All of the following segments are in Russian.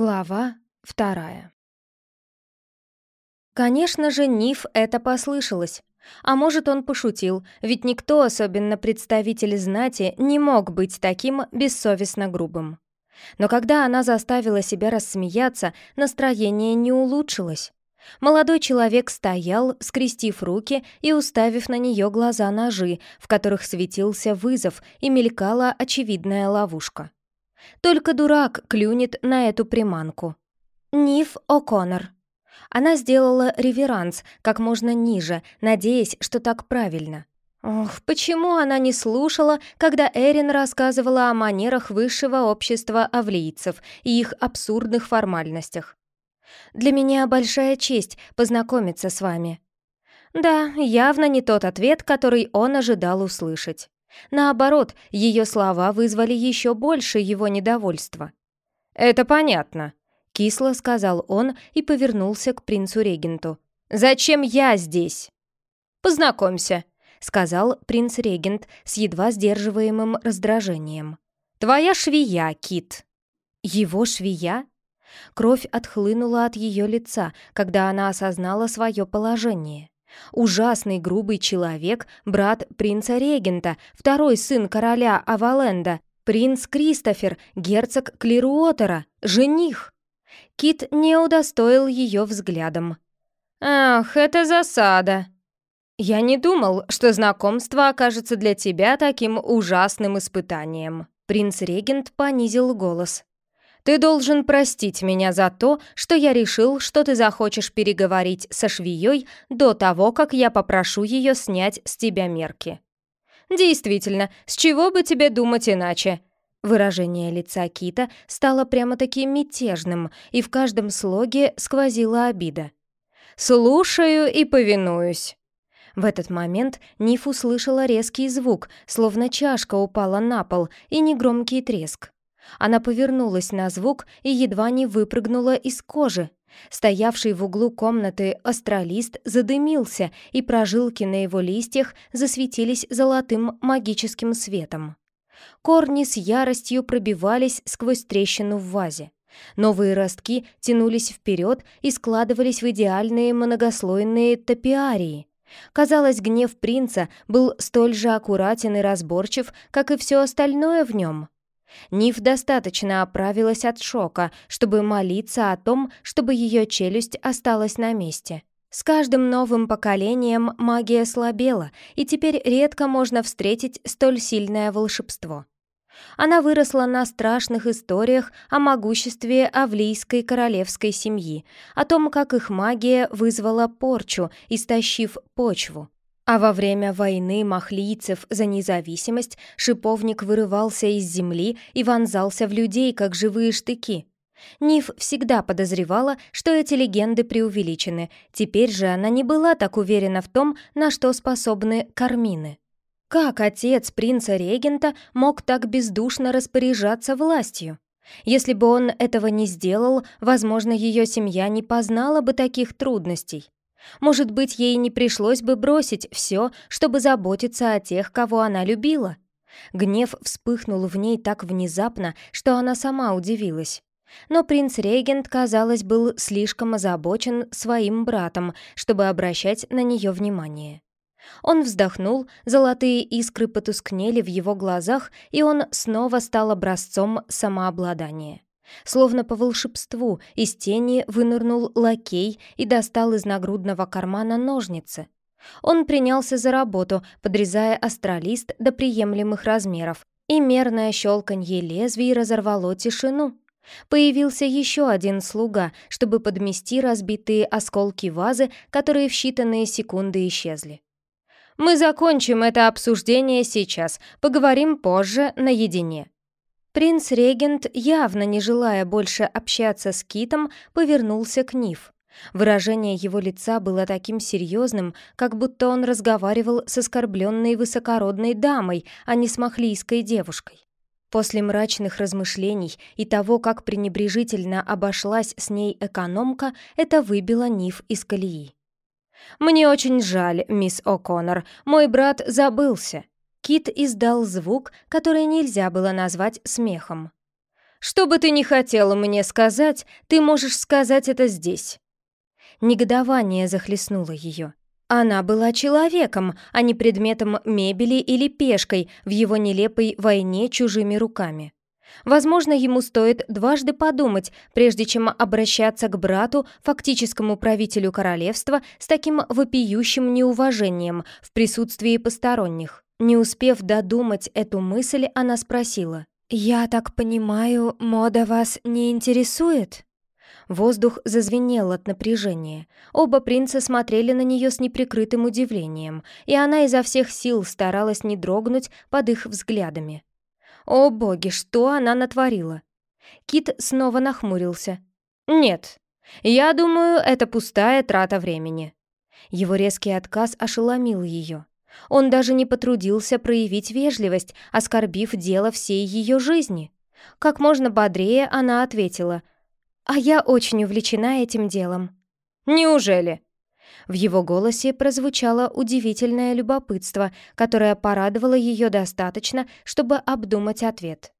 Глава вторая Конечно же, Ниф это послышалось. А может, он пошутил, ведь никто, особенно представитель знати, не мог быть таким бессовестно грубым. Но когда она заставила себя рассмеяться, настроение не улучшилось. Молодой человек стоял, скрестив руки и уставив на нее глаза ножи, в которых светился вызов и мелькала очевидная ловушка. Только дурак клюнет на эту приманку. Ниф О'Коннор. Она сделала реверанс как можно ниже, надеясь, что так правильно. Ох, почему она не слушала, когда Эрин рассказывала о манерах высшего общества авлийцев и их абсурдных формальностях? «Для меня большая честь познакомиться с вами». Да, явно не тот ответ, который он ожидал услышать. Наоборот, ее слова вызвали еще больше его недовольства. «Это понятно», — кисло сказал он и повернулся к принцу-регенту. «Зачем я здесь?» «Познакомься», — сказал принц-регент с едва сдерживаемым раздражением. «Твоя швея, Кит». «Его швея?» Кровь отхлынула от ее лица, когда она осознала свое положение. Ужасный грубый человек, брат принца-регента, второй сын короля Аваленда, принц Кристофер, герцог Клируотера, жених. Кит не удостоил ее взглядом. «Ах, это засада!» «Я не думал, что знакомство окажется для тебя таким ужасным испытанием». Принц-регент понизил голос. Ты должен простить меня за то, что я решил, что ты захочешь переговорить со швеей до того, как я попрошу ее снять с тебя мерки. Действительно, с чего бы тебе думать иначе? Выражение лица Кита стало прямо-таки мятежным, и в каждом слоге сквозила обида. «Слушаю и повинуюсь». В этот момент Ниф услышала резкий звук, словно чашка упала на пол, и негромкий треск. Она повернулась на звук и едва не выпрыгнула из кожи. Стоявший в углу комнаты астралист задымился, и прожилки на его листьях засветились золотым магическим светом. Корни с яростью пробивались сквозь трещину в вазе. Новые ростки тянулись вперед и складывались в идеальные многослойные топиарии. Казалось, гнев принца был столь же аккуратен и разборчив, как и все остальное в нем — Ниф достаточно оправилась от шока, чтобы молиться о том, чтобы ее челюсть осталась на месте. С каждым новым поколением магия слабела, и теперь редко можно встретить столь сильное волшебство. Она выросла на страшных историях о могуществе авлийской королевской семьи, о том, как их магия вызвала порчу, истощив почву. А во время войны махлийцев за независимость шиповник вырывался из земли и вонзался в людей, как живые штыки. Ниф всегда подозревала, что эти легенды преувеличены, теперь же она не была так уверена в том, на что способны кармины. Как отец принца-регента мог так бездушно распоряжаться властью? Если бы он этого не сделал, возможно, ее семья не познала бы таких трудностей. Может быть, ей не пришлось бы бросить все, чтобы заботиться о тех, кого она любила. Гнев вспыхнул в ней так внезапно, что она сама удивилась. Но принц-регент, казалось, был слишком озабочен своим братом, чтобы обращать на нее внимание. Он вздохнул, золотые искры потускнели в его глазах, и он снова стал образцом самообладания. Словно по волшебству из тени вынырнул лакей и достал из нагрудного кармана ножницы. Он принялся за работу, подрезая астралист до приемлемых размеров, и мерное щелканье лезвий разорвало тишину. Появился еще один слуга, чтобы подмести разбитые осколки вазы, которые в считанные секунды исчезли. «Мы закончим это обсуждение сейчас, поговорим позже наедине», Принц-регент, явно не желая больше общаться с Китом, повернулся к Ниф. Выражение его лица было таким серьезным, как будто он разговаривал с оскорбленной высокородной дамой, а не с махлийской девушкой. После мрачных размышлений и того, как пренебрежительно обошлась с ней экономка, это выбило Ниф из колеи. «Мне очень жаль, мисс О'Коннор, мой брат забылся. Кит издал звук, который нельзя было назвать смехом. Что бы ты ни хотела мне сказать, ты можешь сказать это здесь». Негодование захлестнуло ее. Она была человеком, а не предметом мебели или пешкой в его нелепой войне чужими руками. Возможно, ему стоит дважды подумать, прежде чем обращаться к брату, фактическому правителю королевства, с таким вопиющим неуважением в присутствии посторонних. Не успев додумать эту мысль, она спросила. «Я так понимаю, мода вас не интересует?» Воздух зазвенел от напряжения. Оба принца смотрели на нее с неприкрытым удивлением, и она изо всех сил старалась не дрогнуть под их взглядами. О боги, что она натворила? Кит снова нахмурился. «Нет, я думаю, это пустая трата времени». Его резкий отказ ошеломил ее. Он даже не потрудился проявить вежливость, оскорбив дело всей ее жизни. Как можно бодрее она ответила а я очень увлечена этим делом». «Неужели?» В его голосе прозвучало удивительное любопытство, которое порадовало ее достаточно, чтобы обдумать ответ.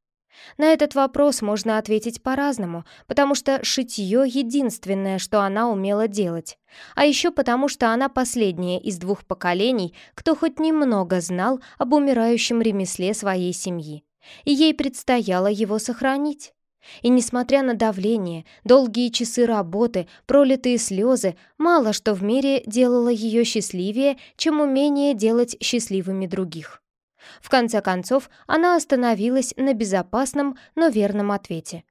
На этот вопрос можно ответить по-разному, потому что шитье — единственное, что она умела делать. А еще потому, что она последняя из двух поколений, кто хоть немного знал об умирающем ремесле своей семьи. И ей предстояло его сохранить. И несмотря на давление, долгие часы работы, пролитые слезы, мало что в мире делало ее счастливее, чем умение делать счастливыми других. В конце концов, она остановилась на безопасном, но верном ответе.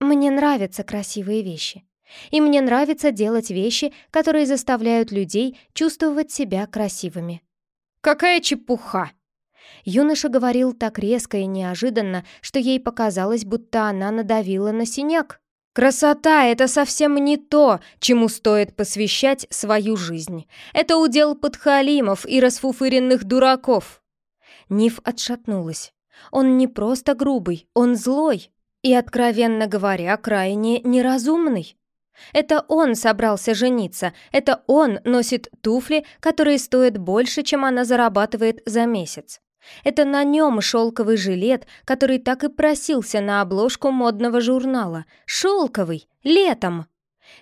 «Мне нравятся красивые вещи. И мне нравится делать вещи, которые заставляют людей чувствовать себя красивыми». «Какая чепуха!» Юноша говорил так резко и неожиданно, что ей показалось, будто она надавила на синяк. «Красота — это совсем не то, чему стоит посвящать свою жизнь. Это удел подхалимов и расфуфыренных дураков». Ниф отшатнулась. «Он не просто грубый, он злой и, откровенно говоря, крайне неразумный». Это он собрался жениться, это он носит туфли, которые стоят больше, чем она зарабатывает за месяц. Это на нем шелковый жилет, который так и просился на обложку модного журнала. Шелковый! Летом!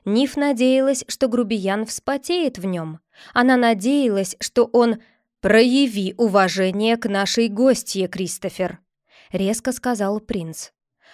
Ниф надеялась, что грубиян вспотеет в нем. Она надеялась, что он «Прояви уважение к нашей гостье, Кристофер», — резко сказал принц.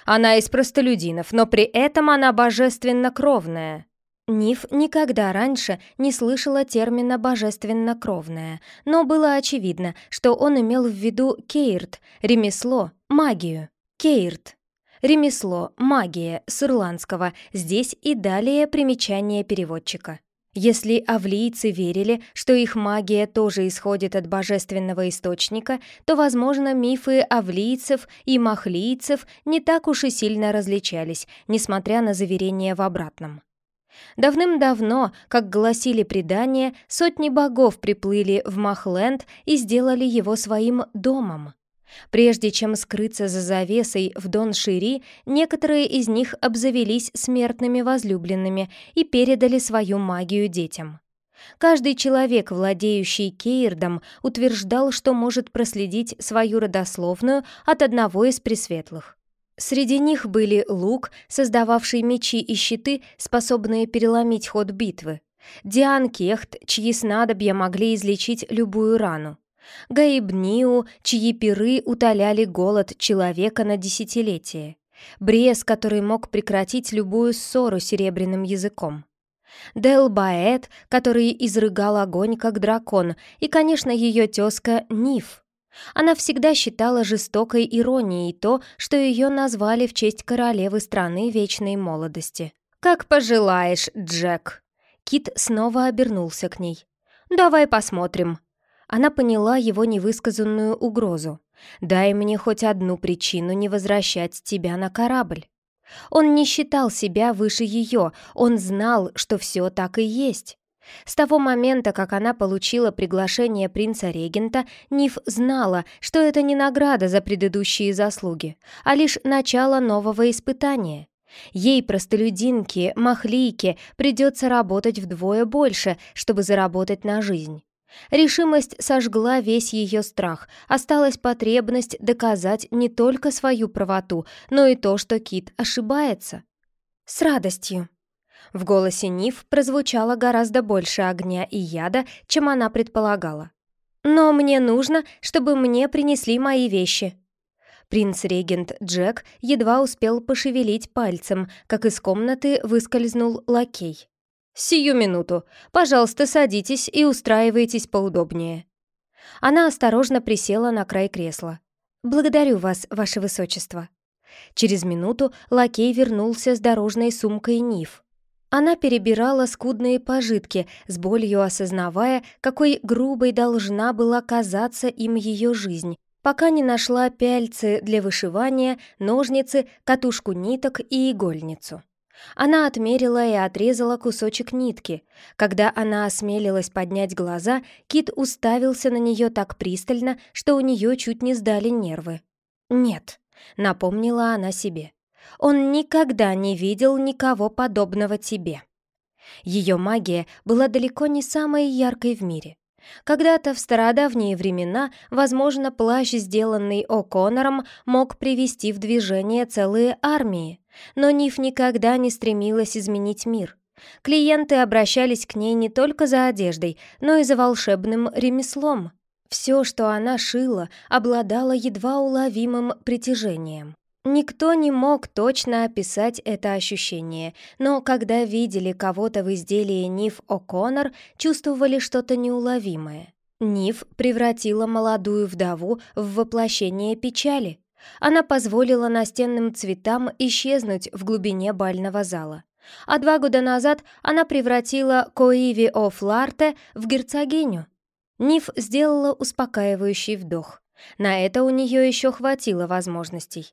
«Она из простолюдинов, но при этом она божественно кровная». Ниф никогда раньше не слышала термина «божественно-кровное», но было очевидно, что он имел в виду кейрт, ремесло, магию. Кейрт. Ремесло, магия, с ирландского, здесь и далее примечание переводчика. Если авлийцы верили, что их магия тоже исходит от божественного источника, то, возможно, мифы авлийцев и махлийцев не так уж и сильно различались, несмотря на заверения в обратном. Давным-давно, как гласили предания, сотни богов приплыли в Махленд и сделали его своим домом. Прежде чем скрыться за завесой в Дон-Шири, некоторые из них обзавелись смертными возлюбленными и передали свою магию детям. Каждый человек, владеющий Кейрдом, утверждал, что может проследить свою родословную от одного из пресветлых. Среди них были лук, создававший мечи и щиты, способные переломить ход битвы, Диан Кехт, чьи снадобья могли излечить любую рану, Гаибниу, чьи пиры утоляли голод человека на десятилетие, Брес, который мог прекратить любую ссору серебряным языком. Делбаэт, который изрыгал огонь, как дракон, и, конечно, ее тезка Ниф — она всегда считала жестокой иронией то, что ее назвали в честь королевы страны вечной молодости. «Как пожелаешь, Джек!» Кит снова обернулся к ней. «Давай посмотрим». Она поняла его невысказанную угрозу. «Дай мне хоть одну причину не возвращать тебя на корабль». Он не считал себя выше ее, он знал, что все так и есть. С того момента, как она получила приглашение принца-регента, Ниф знала, что это не награда за предыдущие заслуги, а лишь начало нового испытания. Ей, простолюдинке, махлийке, придется работать вдвое больше, чтобы заработать на жизнь. Решимость сожгла весь ее страх, осталась потребность доказать не только свою правоту, но и то, что Кит ошибается. «С радостью!» В голосе Ниф прозвучало гораздо больше огня и яда, чем она предполагала. «Но мне нужно, чтобы мне принесли мои вещи». Принц-регент Джек едва успел пошевелить пальцем, как из комнаты выскользнул лакей. «Сию минуту. Пожалуйста, садитесь и устраивайтесь поудобнее». Она осторожно присела на край кресла. «Благодарю вас, ваше высочество». Через минуту лакей вернулся с дорожной сумкой Ниф. Она перебирала скудные пожитки, с болью осознавая, какой грубой должна была казаться им ее жизнь, пока не нашла пяльцы для вышивания, ножницы, катушку ниток и игольницу. Она отмерила и отрезала кусочек нитки. Когда она осмелилась поднять глаза, Кит уставился на нее так пристально, что у нее чуть не сдали нервы. «Нет», — напомнила она себе, — «он никогда не видел никого подобного тебе». Ее магия была далеко не самой яркой в мире. Когда-то в стародавние времена, возможно, плащ, сделанный О'Коннором, мог привести в движение целые армии. Но Ниф никогда не стремилась изменить мир. Клиенты обращались к ней не только за одеждой, но и за волшебным ремеслом. Все, что она шила, обладало едва уловимым притяжением. Никто не мог точно описать это ощущение, но когда видели кого-то в изделии Ниф О'Коннор, чувствовали что-то неуловимое. Ниф превратила молодую вдову в воплощение печали. Она позволила настенным цветам исчезнуть в глубине бального зала. А два года назад она превратила Коиви О'Фларте в герцогиню. Ниф сделала успокаивающий вдох. На это у нее еще хватило возможностей.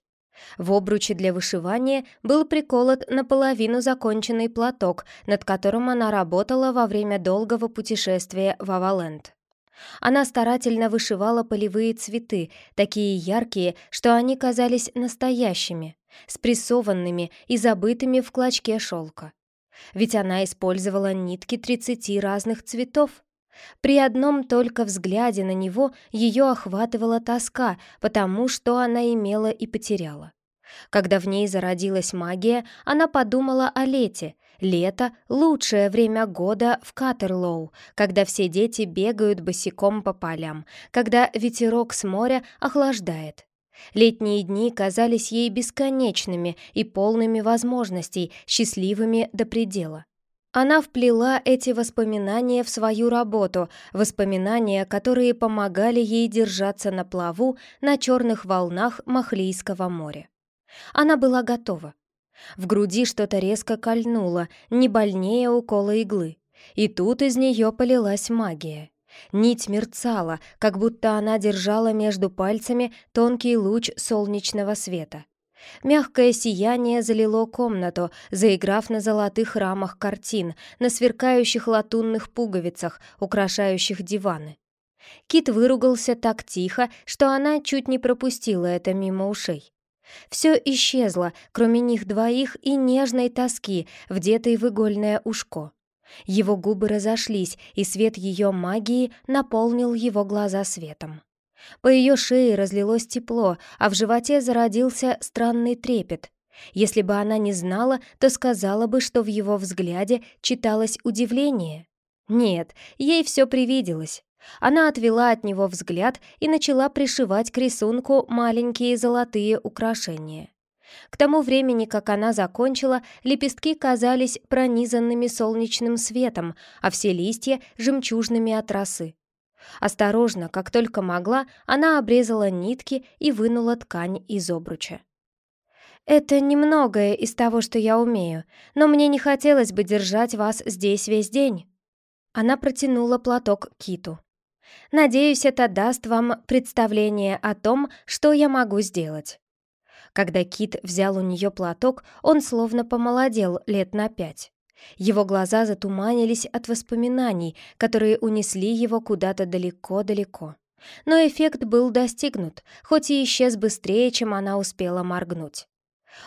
В обруче для вышивания был приколот наполовину законченный платок, над которым она работала во время долгого путешествия в Аваленд. Она старательно вышивала полевые цветы, такие яркие, что они казались настоящими, спрессованными и забытыми в клочке шелка. Ведь она использовала нитки 30 разных цветов. При одном только взгляде на него ее охватывала тоска, потому что она имела и потеряла. Когда в ней зародилась магия, она подумала о лете. Лето — лучшее время года в Катерлоу, когда все дети бегают босиком по полям, когда ветерок с моря охлаждает. Летние дни казались ей бесконечными и полными возможностей, счастливыми до предела. Она вплела эти воспоминания в свою работу, воспоминания, которые помогали ей держаться на плаву на черных волнах Махлийского моря. Она была готова. В груди что-то резко кольнуло, не больнее укола иглы. И тут из нее полилась магия. Нить мерцала, как будто она держала между пальцами тонкий луч солнечного света. Мягкое сияние залило комнату, заиграв на золотых рамах картин, на сверкающих латунных пуговицах, украшающих диваны. Кит выругался так тихо, что она чуть не пропустила это мимо ушей. Все исчезло, кроме них двоих и нежной тоски, вдетой в игольное ушко. Его губы разошлись, и свет ее магии наполнил его глаза светом. По ее шее разлилось тепло, а в животе зародился странный трепет. Если бы она не знала, то сказала бы, что в его взгляде читалось удивление. Нет, ей все привиделось. Она отвела от него взгляд и начала пришивать к рисунку маленькие золотые украшения. К тому времени, как она закончила, лепестки казались пронизанными солнечным светом, а все листья — жемчужными от росы. Осторожно, как только могла, она обрезала нитки и вынула ткань из обруча. «Это немногое из того, что я умею, но мне не хотелось бы держать вас здесь весь день». Она протянула платок Киту. «Надеюсь, это даст вам представление о том, что я могу сделать». Когда Кит взял у нее платок, он словно помолодел лет на пять. Его глаза затуманились от воспоминаний, которые унесли его куда-то далеко-далеко. Но эффект был достигнут, хоть и исчез быстрее, чем она успела моргнуть.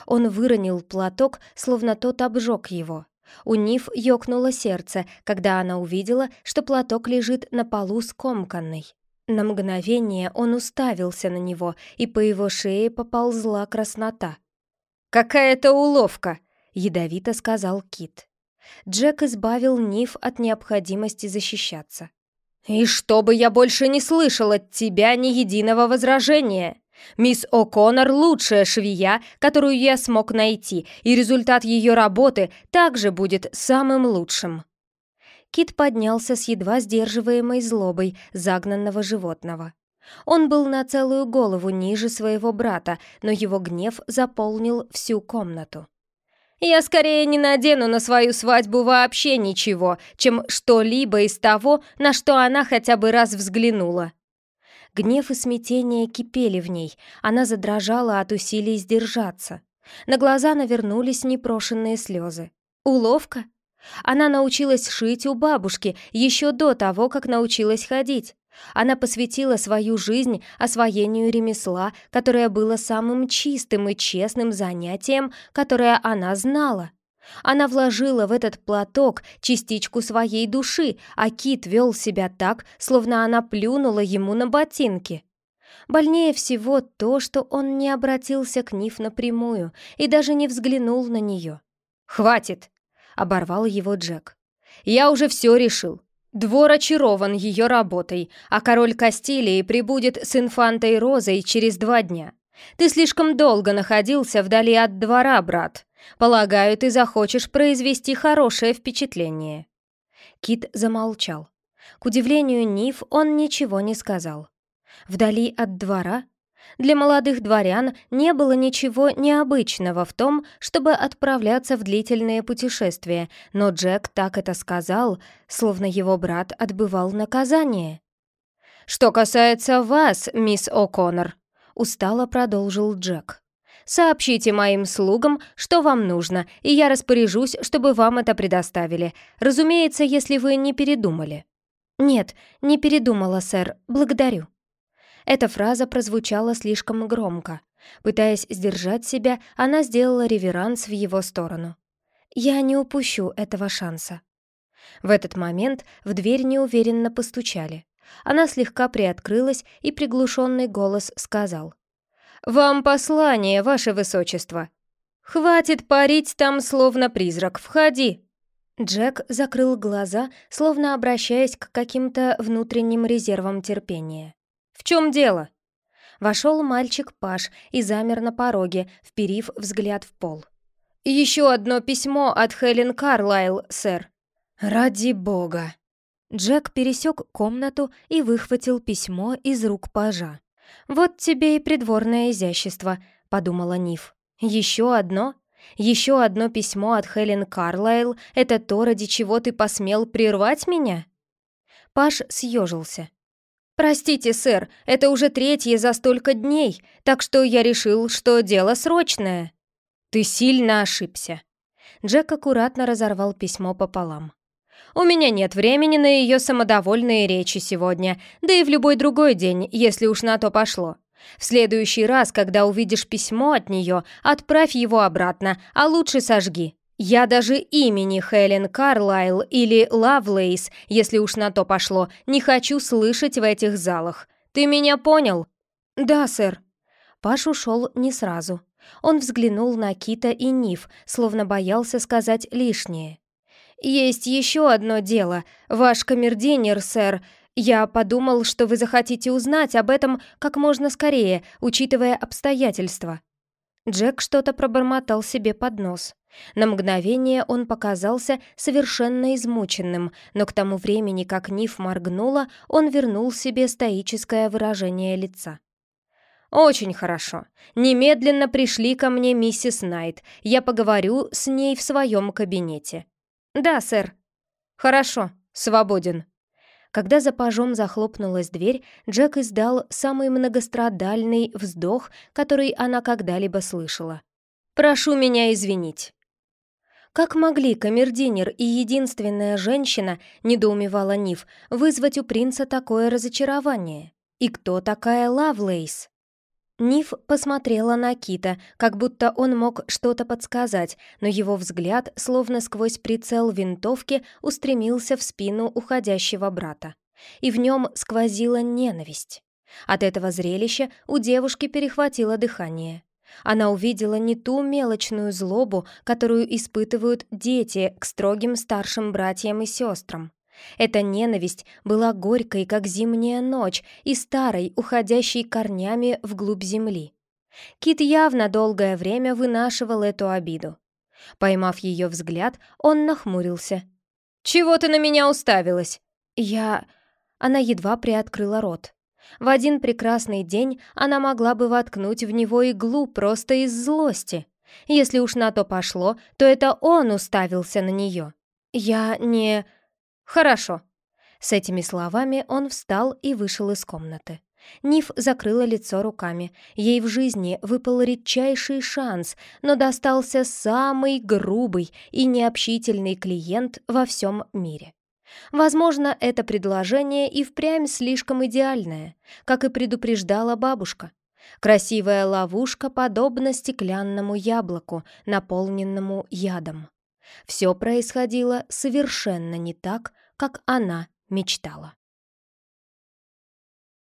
Он выронил платок, словно тот обжег его. У Ниф ёкнуло сердце, когда она увидела, что платок лежит на полу скомканный. На мгновение он уставился на него, и по его шее поползла краснота. «Какая-то уловка!» — ядовито сказал Кит. Джек избавил Ниф от необходимости защищаться. «И чтобы я больше не слышал от тебя ни единого возражения! Мисс О'Коннор — лучшая швея, которую я смог найти, и результат ее работы также будет самым лучшим!» Кит поднялся с едва сдерживаемой злобой загнанного животного. Он был на целую голову ниже своего брата, но его гнев заполнил всю комнату. Я скорее не надену на свою свадьбу вообще ничего, чем что-либо из того, на что она хотя бы раз взглянула. Гнев и смятение кипели в ней, она задрожала от усилий сдержаться. На глаза навернулись непрошенные слезы. Уловка? Она научилась шить у бабушки еще до того, как научилась ходить. Она посвятила свою жизнь освоению ремесла, которое было самым чистым и честным занятием, которое она знала. Она вложила в этот платок частичку своей души, а Кит вел себя так, словно она плюнула ему на ботинки. Больнее всего то, что он не обратился к Ниф напрямую и даже не взглянул на нее. «Хватит!» — оборвал его Джек. «Я уже все решил. Двор очарован ее работой, а король Кастилии прибудет с инфантой Розой через два дня. Ты слишком долго находился вдали от двора, брат. Полагаю, ты захочешь произвести хорошее впечатление». Кит замолчал. К удивлению Ниф он ничего не сказал. «Вдали от двора?» Для молодых дворян не было ничего необычного в том, чтобы отправляться в длительные путешествия, но Джек так это сказал, словно его брат отбывал наказание. «Что касается вас, мисс О'Коннор», — устало продолжил Джек. «Сообщите моим слугам, что вам нужно, и я распоряжусь, чтобы вам это предоставили. Разумеется, если вы не передумали». «Нет, не передумала, сэр. Благодарю». Эта фраза прозвучала слишком громко. Пытаясь сдержать себя, она сделала реверанс в его сторону. «Я не упущу этого шанса». В этот момент в дверь неуверенно постучали. Она слегка приоткрылась, и приглушенный голос сказал. «Вам послание, ваше высочество!» «Хватит парить там, словно призрак, входи!» Джек закрыл глаза, словно обращаясь к каким-то внутренним резервам терпения. «В чем дело?» Вошел мальчик Паш и замер на пороге, вперив взгляд в пол. «Еще одно письмо от Хелен Карлайл, сэр». «Ради бога!» Джек пересек комнату и выхватил письмо из рук пажа. «Вот тебе и придворное изящество», — подумала Ниф. «Еще одно? Еще одно письмо от Хелен Карлайл — это то, ради чего ты посмел прервать меня?» Паш съежился. «Простите, сэр, это уже третье за столько дней, так что я решил, что дело срочное». «Ты сильно ошибся». Джек аккуратно разорвал письмо пополам. «У меня нет времени на ее самодовольные речи сегодня, да и в любой другой день, если уж на то пошло. В следующий раз, когда увидишь письмо от нее, отправь его обратно, а лучше сожги. Я даже имени Хелен Карлайл или Лавлейс, если уж на то пошло, не хочу слышать в этих залах. Ты меня понял? Да, сэр. Паш ушел не сразу. Он взглянул на Кита и Ниф, словно боялся сказать лишнее. «Есть еще одно дело. Ваш камердинер, сэр. Я подумал, что вы захотите узнать об этом как можно скорее, учитывая обстоятельства». Джек что-то пробормотал себе под нос. На мгновение он показался совершенно измученным, но к тому времени, как Ниф моргнула, он вернул себе стоическое выражение лица. «Очень хорошо. Немедленно пришли ко мне миссис Найт. Я поговорю с ней в своем кабинете». «Да, сэр». «Хорошо. Свободен». Когда за пажом захлопнулась дверь, Джек издал самый многострадальный вздох, который она когда-либо слышала. «Прошу меня извинить». Как могли камердинер и единственная женщина, недоумевала Ниф, вызвать у принца такое разочарование? И кто такая Лавлейс? Ниф посмотрела на Кита, как будто он мог что-то подсказать, но его взгляд, словно сквозь прицел винтовки, устремился в спину уходящего брата. И в нем сквозила ненависть. От этого зрелища у девушки перехватило дыхание. Она увидела не ту мелочную злобу, которую испытывают дети к строгим старшим братьям и сестрам. Эта ненависть была горькой, как зимняя ночь, и старой, уходящей корнями вглубь земли. Кит явно долгое время вынашивал эту обиду. Поймав ее взгляд, он нахмурился. «Чего ты на меня уставилась?» «Я...» Она едва приоткрыла рот. В один прекрасный день она могла бы воткнуть в него иглу просто из злости. Если уж на то пошло, то это он уставился на нее. «Я не...» «Хорошо». С этими словами он встал и вышел из комнаты. Ниф закрыла лицо руками. Ей в жизни выпал редчайший шанс, но достался самый грубый и необщительный клиент во всем мире. Возможно, это предложение и впрямь слишком идеальное, как и предупреждала бабушка. Красивая ловушка подобна стеклянному яблоку, наполненному ядом. Все происходило совершенно не так, как она мечтала.